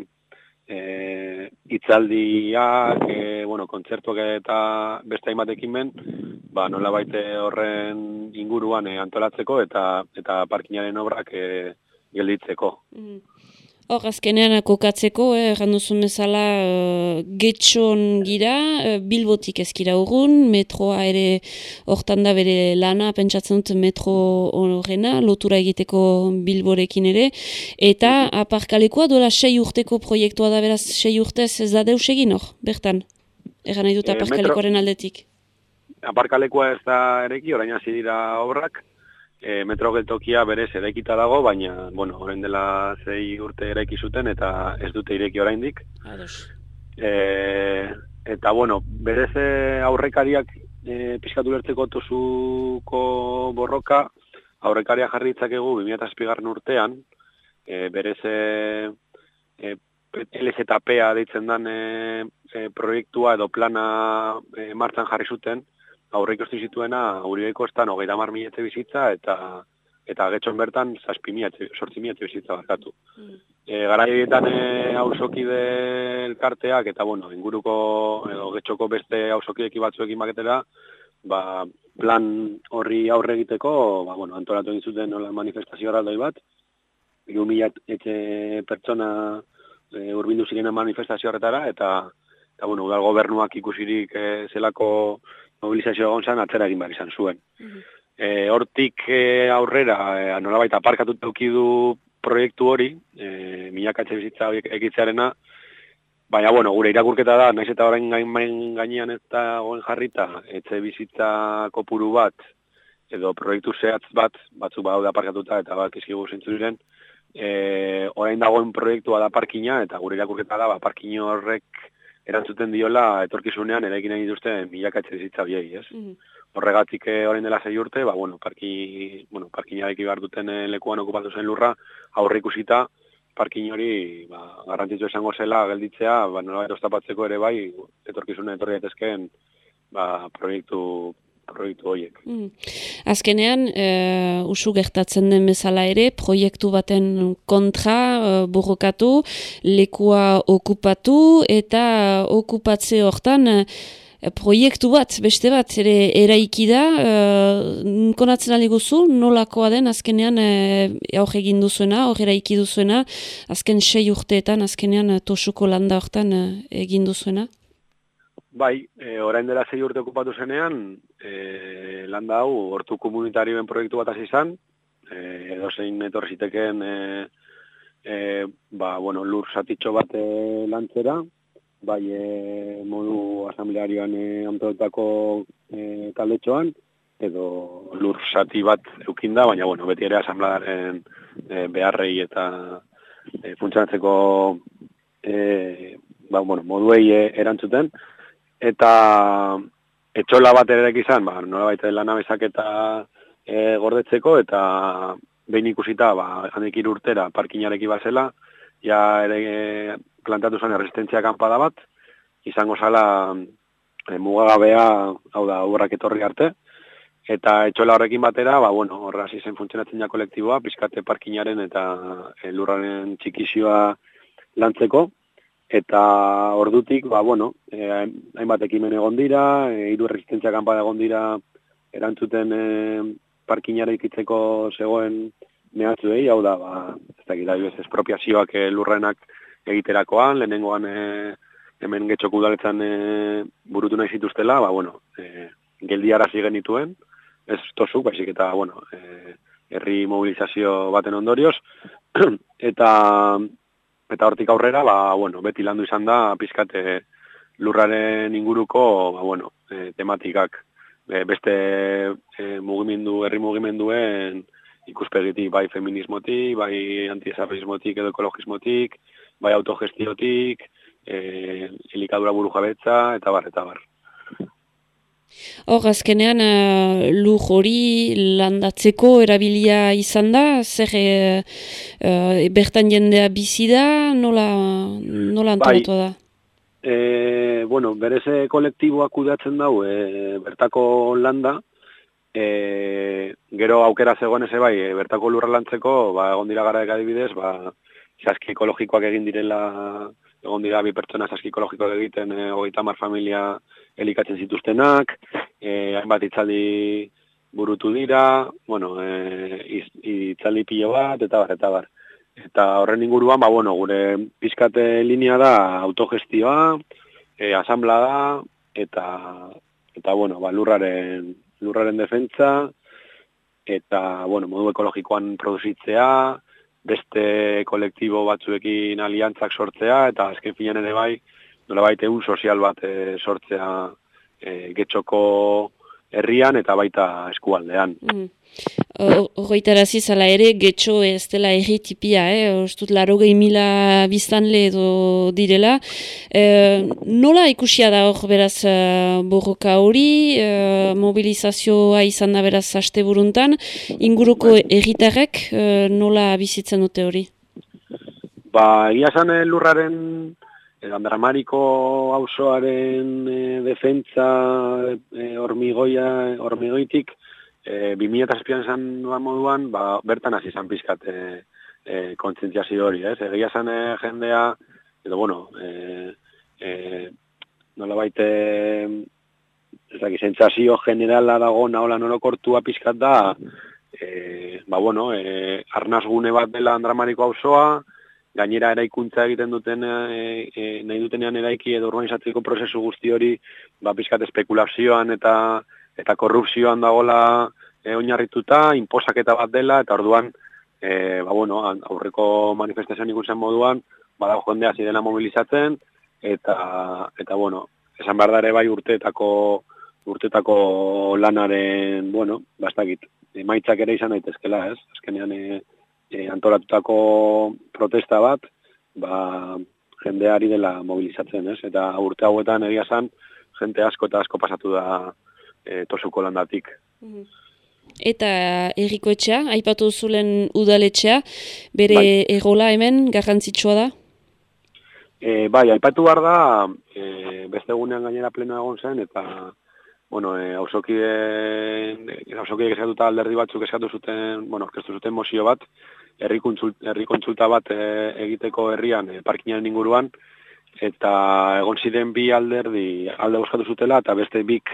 eh itzaldiak eh bueno, kontzertuak eta beste hainbat ekimen ba nolabait horren inguruan eh, antolatzeko eta eta parkinaren obrak eh gelditzeko. Mm. Hor, azkenean kokatzeko, eh, duzun bezala uh, getxon gira, uh, bilbotik ezkira urgun, metroa ere hortan da bere lana, pentsatzen dut metro horrena, lotura egiteko bilborekin ere, eta aparkalekoa dola sei urteko proiektua da beraz sei urtez ez da deus egin hor, bertan, egan nahi dut aparkalekoaren aldetik. Aparkalekoa ez da ereki, orain hasi dira obrak, e, metro geltokia berez eraikita dago, baina, bueno, orain dela zei urte eraiki zuten eta ez dute ireki oraindik. E, eta, bueno, berez e, aurrekariak e, pizkatu lertzeko tozuko borroka, aurrekaria jarri ditzakegu 2008 urtean, e, berez e, e, LZP-a deitzen dan e, e, proiektua edo plana e, martzan jarri zuten, aurreik osti zituena urieko estan hogeita mar miletze bizitza eta eta getxon bertan zazpi miletze, sortzi miletze bizitza barkatu. Mm. E, gara egiten e, hausokide elkarteak eta bueno, inguruko edo getxoko beste hausokideki batzuekin baketera ba, plan horri aurre egiteko ba, bueno, antolatu egin zuten nola manifestazio araldoi bat, iru milat etxe pertsona e, urbindu ziren manifestazio horretara eta eta bueno, udal gobernuak ikusirik e, zelako mobilizazio egon zan, atzera egin behar izan zuen. Mm hortik e, aurrera, e, nola baita aparkatut du proiektu hori, e, milakatxe bizitza horiek egitzearena, baina, bueno, gure irakurketa da, naiz eta orain gain, gainean ez da goen jarrita, etxe bizitza kopuru bat, edo proiektu zehatz bat, batzuk badaude aparkatuta eta bat izkigu zentzu diren, e, orain dagoen proiektua da parkina, eta gure irakurketa da, ba, parkino horrek erantzuten diola etorkizunean eraikin nahi dituzte milakatxe bizitza biei, ez? Mm -hmm. Horregatik eh, orain dela sei urte, ba bueno, parki, bueno, parkinarekin behar duten eh, lekuan okupatu zen lurra, aurre ikusita parkin hori ba, garrantzitu esango zela gelditzea, ba, nola oztapatzeko ere bai, etorkizune etorri daitezkeen ba, proiektu proiektu horiek. Mm. Azkenean, e, usu gertatzen den bezala ere, proiektu baten kontra e, borrokatu, lekua okupatu eta okupatze hortan e, proiektu bat, beste bat, ere eraiki da, e, konatzen ali guzu, nolakoa den azkenean e, aur egin duzuena, hor eraiki duzuena, azken sei urteetan, azkenean e, tosuko landa hortan e, egin duzuena? Bai, e, orain dela zei urte okupatu zenean, e, landa hau hortu komunitarioen proiektu bat hasi izan, e, edo zein etorri ziteken e, e, ba, bueno, lur satitxo bat e, lantzera, bai e, modu asamblearioan e, antolotako e, taldetxoan, edo lur sati bat eukinda, baina bueno, beti ere asamblearen e, beharrei eta e, funtzionatzeko e, ba, bueno, moduei e, erantzuten, eta etxola bat ere izan, ba, nola baita lan eta e, gordetzeko, eta behin ikusita, ba, handik urtera parkinareki bazela, ja ere e, plantatu zen resistentzia kanpada bat, izango zala e, mugagabea, hau da, obrak etorri arte, eta etxola horrekin batera, ba, bueno, horra hasi zen funtzionatzen ja kolektiboa, pizkate parkinaren eta e, lurraren txikizioa lantzeko, eta ordutik, ba, bueno, e, hainbat ekimen egon dira, e, iru resistentzia kanpada egon dira, erantzuten e, parkinara ikitzeko zegoen mehatzuei, hau da, ba, ez da gira, ez espropiazioak e, lurrenak egiterakoan, lehenengoan e, hemen getxok udaletzan e, burutu nahi zituztela, ba, bueno, e, geldi arazi genituen, ez tosuk, baizik eta, bueno, e, herri mobilizazio baten ondorioz, eta eta hortik aurrera, ba, bueno, beti landu izan da, pizkate lurraren inguruko, ba, bueno, e, tematikak, e, beste e, mugimendu, herri mugimenduen ikuspegitik, bai feminismotik, bai antiesabismotik edo ekologismotik, bai autogestiotik, e, elikadura buru jabetza, eta bar, eta bar. Hor, azkenean, uh, lur hori landatzeko erabilia izan da, zer uh, bertan jendea bizi da, nola, nola bai. antolatu da? E, bueno, bereze kolektiboak kudeatzen dau, e, bertako landa, e, gero aukera zegoen eze bai, e, bertako lurra lantzeko, ba, egon dira gara adibidez, ba, saski ekologikoak egin direla, egon dira bi pertsona saski ekologikoak egiten, e, hogeita mar familia, elikatzen zituztenak, e, hainbat itzaldi burutu dira, bueno, e, itzaldi pilo bat, eta bar, eta bar. Eta horren inguruan, ba, bueno, gure pizkate linea da autogestioa, e, asambla da, eta, eta bueno, ba, lurraren, lurraren defentza, eta, bueno, modu ekologikoan produzitzea, beste kolektibo batzuekin aliantzak sortzea, eta azken finean ere bai, nola baita egun sozial bat e, sortzea e, getxoko herrian eta baita eskualdean. Mm. Horreitarazi zala ere, getxo ez dela erri tipia, eh? Ostut, laro gehi mila biztanle edo direla. E, nola ikusia da hor beraz uh, borroka hori, uh, mobilizazioa izan da beraz haste buruntan, inguruko erritarrek uh, nola bizitzen dute hori? Ba, egia zan lurraren Gandramariko auzoaren e, defentza e, hormigoia, hormigoitik, e, 2000 zan moduan, ba, bertan hasi zan pizkat e, e, kontzentziazio hori, ez? Egia zan jendea, edo, bueno, e, e, nola baite, ez daki, zentzazio generala dago nahola norokortua pizkat da, e, ba, bueno, e, arnazgune bat dela Andramariko auzoa, gainera eraikuntza egiten duten e, e, nahi dutenean eraiki edo urbanizatzeko prozesu guzti hori ba pizkat espekulazioan eta eta korrupzioan dagola e, oinarrituta inposaketa bat dela eta orduan e, ba bueno aurreko manifestazioan ikusten moduan bada jende hasi dela mobilizatzen eta eta bueno esan behar ere bai urteetako urtetako lanaren bueno bastakit emaitzak ere izan daitezkela ez? Azkenean e, e, antolatutako protesta bat, ba, jendeari dela mobilizatzen, ez? Eta urte hauetan egia zan, jente asko eta asko pasatu da e, tosuko landatik. Mhm. Eta erriko etxea, aipatu zulen udaletxea, bere bai. egola hemen garrantzitsua da? E, bai, aipatu behar da, e, beste egunean gainera pleno egon zen, eta bueno, e, hausokideen, hausokideek eskatuta alderdi batzuk eskatu zuten, bueno, orkestu zuten mozio bat, herri kontsult- herri kontsulta bat e, egiteko herrian e, parkinaren inguruan, eta egon ziren bi alderdi alde bozkatu zutela, eta beste bik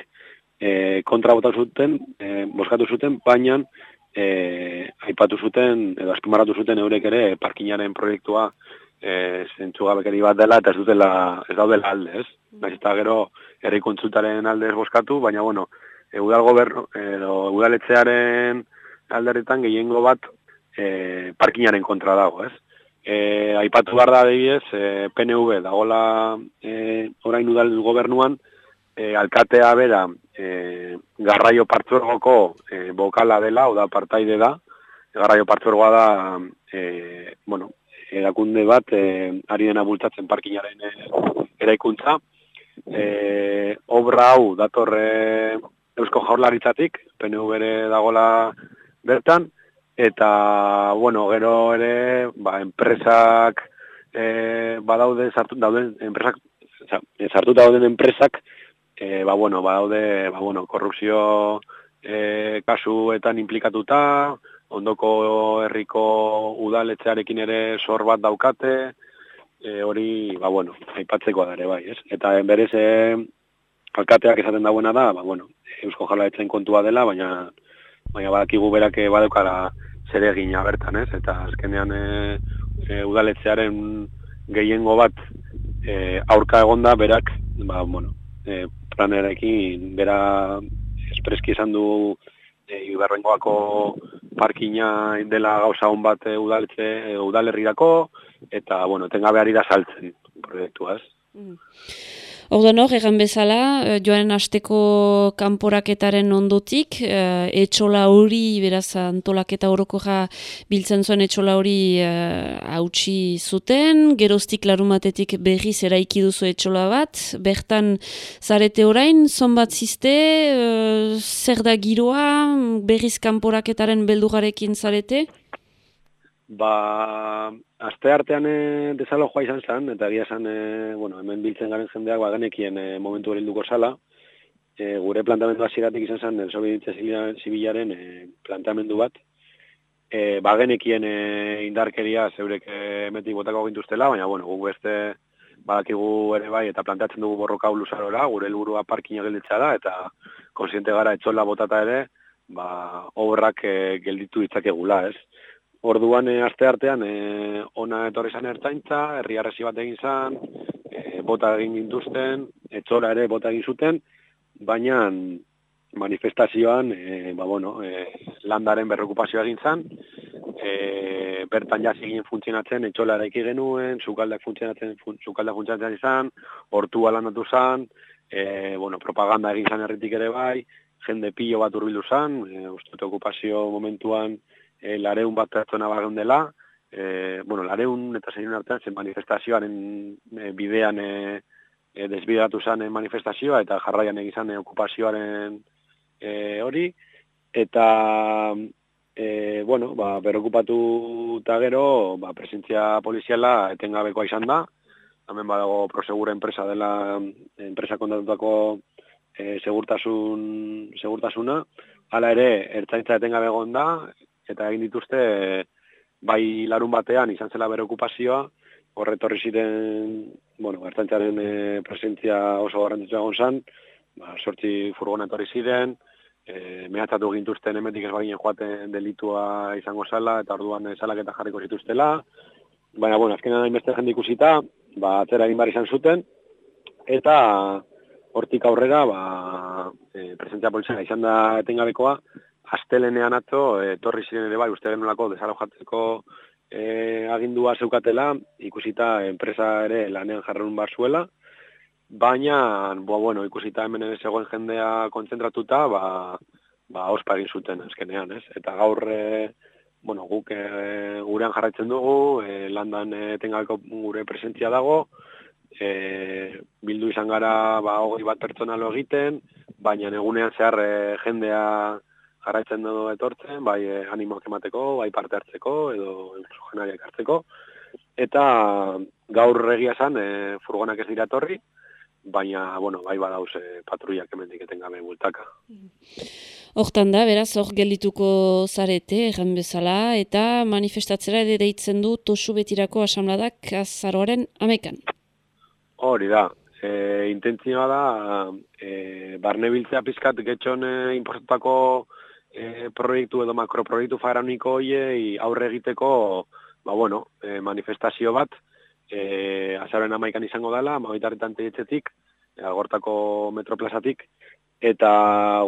e, kontra bota zuten, e, bozkatu zuten, baina e, aipatu zuten, edo azpimarratu zuten eurek ere parkinaren proiektua e, zentzugabekeri bat dela, eta ez dutela, ez daudela alde, ez? Naiz eta gero herri kontsultaren alde ez bozkatu, baina bueno, e, udal gobernu, edo udaletzearen alderritan gehiengo bat e, parkinaren kontra dago, ez? E, aipatu behar da adibidez, e, PNV dagola e, orain udal gobernuan, e, alkatea bera e, garraio partzuergoko e, bokala dela, oda partaide da, garraio partzuergoa da, e, bueno, erakunde bat, e, ari dena bultatzen parkinaren e, eraikuntza, e, obra hau datorre Eusko Jaurlaritzatik, PNV ere dagola bertan, eta, bueno, gero ere, ba, enpresak, e, badaude, sartu, dauden, enpresak, sartu dauden enpresak, e, ba, bueno, badaude, ba, bueno, korrupzio e, kasuetan implikatuta, ondoko herriko udaletxearekin ere sor bat daukate, e, hori, ba, bueno, aipatzeko da ere bai, ez? Eta berez, e, alkateak esaten dagoena da, ba, bueno, Eusko Jaurlaritzen kontua dela, baina baina badakigu berak badukara zer egina bertan, ez? Eta azkenean e, e, udaletzearen gehiengo bat e, aurka egonda berak, ba, bueno, e, planerekin bera espreski esan du e, iberrengoako parkina dela gauza hon bat e, udaletze, e, udalerrirako, eta, bueno, tenga behari da saltzen proiektuaz. Mm. Ordan hor, egan bezala, eh, joaren asteko kanporaketaren ondotik, uh, etxola hori, beraz, antolaketa orokoja biltzen zuen etxola hori uh, hautsi zuten, geroztik larumatetik berriz eraiki duzu etxola bat, bertan zarete orain, zonbat ziste, uh, zer da giroa, berriz kanporaketaren beldugarekin zarete? Ba, aste artean e, desalojoa izan zen, eta egia zen, e, bueno, hemen biltzen garen jendeak ba, genekien e, momentu hori duko sala. E, gure plantamendu hasieratik izan zen, desobedientzia zibilaren e, plantamendu bat. E, ba, genekien e, indarkeria zeurek emetik botako gintuztela, baina, bueno, gu beste badakigu ere bai, eta planteatzen dugu borroka luzarora, gure helburua parkina gelditza da, eta konsiente gara etxola botata ere, ba, obrak e, gelditu ditzakegula, ez? Orduan e, aste artean e, ona etorri izan ertzaintza, herri arresi bat egin zan, e, bota egin gintuzten, etxora ere bota egin zuten, baina manifestazioan e, ba, bueno, e, landaren berrekupazioa egin zan, e, bertan jaz egin funtzionatzen, etxola eraiki genuen, zukaldak funtzionatzen, fun, zukaldak funtzionatzen izan, hortu alanatu zan, e, bueno, propaganda egin zan herritik ere bai, jende pilo bat urbildu zan, e, uste okupazio momentuan, e, lareun bat pertsona bagen dela, e, bueno, lareun eta zein artean zen manifestazioaren e, bidean e, e, desbidatu zen manifestazioa eta jarraian egizan e, okupazioaren e, hori, eta e, bueno, ba, berokupatu eta gero, ba, presentzia poliziala etengabekoa izan da, hemen badago prosegura enpresa dela enpresa kontatutako e, segurtasun, segurtasuna, hala ere, ertzaintza etengabe egon da, eta egin dituzte bai larun batean izan zela bere okupazioa, horretorri ziren, bueno, ertantzaren e, presentzia oso garrantzitsua egon zan, ba, sortzi furgona etorri ziren, e, mehatzatu gintuzten emetik ez baginen joaten delitua izango zala, eta orduan salak eta jarriko zituztela, baina, bueno, azkenean hain beste jende ikusita, ba, atzera egin bar izan zuten, eta hortik aurrera, ba, e, presentzia polizia izan da etengabekoa, astelenean atzo, e, torri ziren ere bai, uste genolako desalojatzeko e, agindua zeukatela, ikusita enpresa ere lanean jarrun bar zuela, baina, boa, bueno, ikusita hemen ere zegoen jendea kontzentratuta, ba, ba, ospa egin zuten eskenean, ez? Eta gaur, e, bueno, guk e, gurean jarraitzen dugu, e, landan e, tengako gure presentzia dago, e, bildu izan gara, ba, hogei bat pertsonalo egiten, baina egunean zehar e, jendea jarraitzen dugu etortzen, bai eh, animoak emateko, bai parte hartzeko, edo enfusionariak hartzeko. Eta gaur regia esan, eh, furgonak ez dira torri, baina, bueno, bai badauz e, patruiak hemendik etengabe bultaka. Hortan da, beraz, hor geldituko zarete, erran bezala, eta manifestatzera ere deitzen du tosu betirako asamladak azaroaren amekan. Hori da, e, intentzioa da, e, barne biltzea pizkat getxon e, e, proiektu edo makroproiektu farauniko hoiei aurre egiteko, ba bueno, e, manifestazio bat, e, azaroaren amaikan izango dela, maitarretan teitzetik, e, agortako metroplazatik, eta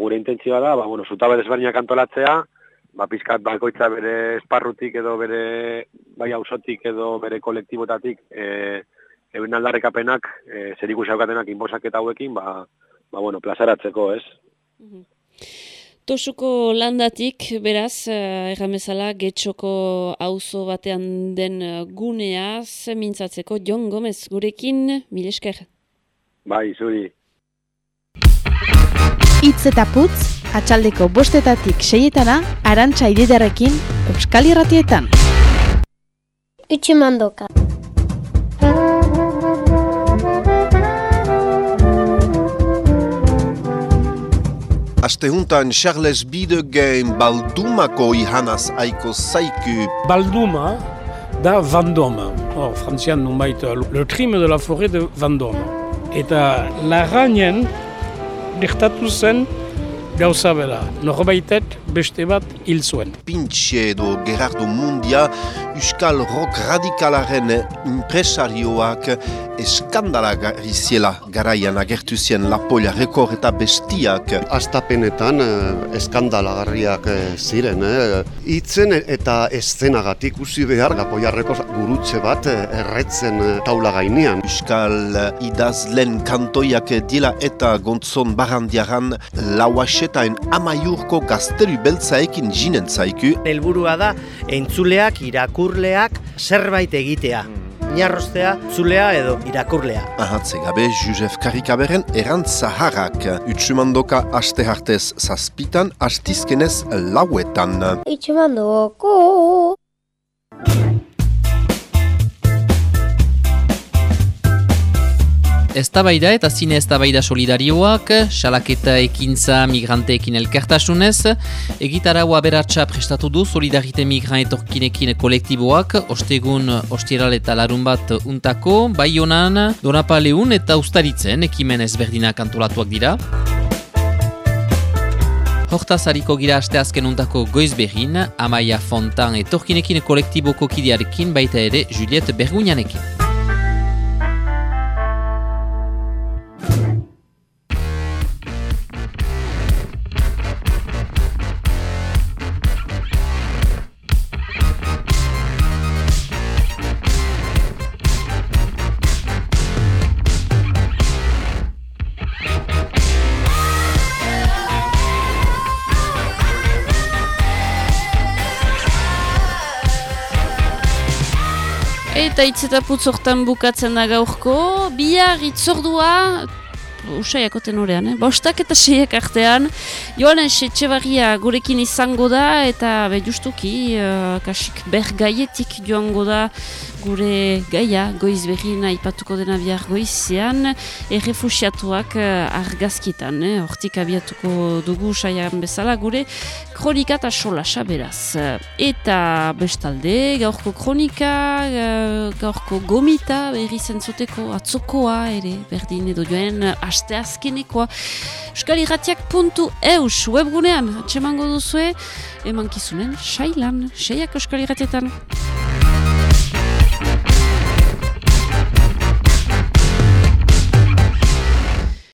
gure intentzioa da, ba, bueno, zutabe desberdinak antolatzea, ba, pizkat bakoitza bere esparrutik edo bere bai ausotik edo bere kolektibotatik e, eben aldarrekapenak, e, zer ikusi inbosaketa hauekin, ba, ba, bueno, plazaratzeko, ez? Tosuko landatik, beraz, uh, erramezala, getxoko auzo batean den gunea, mintzatzeko, Jon Gomez, gurekin, mil esker. Bai, zuri. Itz eta putz, atxaldeko bostetatik seietana, arantxa ididarekin, Euskal Irratietan. Utsumandoka. Astehuntan Charles Bidegen Baldumako ihanaz aiko zaiku. Balduma da Vendôme. Hor, frantzian nunbait, le crime de la forêt de Vendôme. Eta larrainen gertatu zen gauza bera. Norbaitet beste bat hil zuen. Pintxe edo Gerardo Mundia, Euskal Rock Radikalaren impresarioak eskandalagarri ziela garaian agertu zien Lapolia Rekor eta Bestiak. Astapenetan eh, eskandalagarriak eh, ziren, eh? Itzen eta eszenagatik usi behar Lapoiarreko gurutze bat eh, erretzen eh, taula gainean. Euskal idazlen kantoiak dila eta gontzon barandiaran lauaxetain amaiurko gazteru beltzaekin jinen zaiku. Helburua da entzuleak, irakurleak zerbait egitea. Inarrostea, zulea edo irakurlea. Ahatze gabe, Josef Karikaberen erant zaharrak. Utsumandoka aste hartez zazpitan, astizkenez lauetan. Utsumandoko. Eztabaida eta zine eztabaida solidarioak, salaketa ekintza migranteekin elkartasunez, egitaragua beratxa prestatu du solidarite migran etorkinekin kolektiboak, ostegun ostieral eta larun bat untako, bai honan, donapaleun eta ustaritzen ekimen ezberdinak antolatuak dira. Hortaz hariko gira aste azken untako goiz behin, Amaia Fontan etorkinekin kolektiboko kidearekin baita ere Juliette Bergunianekin. Eta hitz eta putzortan bukatzen da gaurko, bihar itzordua, usaiako tenorean, eh? bostak eta seiak artean, joanen setxebarria gurekin izango da, eta be justuki, uh, kasik bergaietik joango da, gure gaia goiz berrin aipatuko dena bihar goizean errefusiatuak uh, argazkitan, eh? hortik abiatuko dugu saian bezala gure kronika eta solasa beraz. Eta bestalde, gaurko kronika, uh, gaurko gomita berri zentzuteko atzokoa ere, berdin edo joen aste azkenekoa. Euskal puntu eus webgunean, atsemango duzue, eman kizunen, sailan, seiak Euskal Irratietan.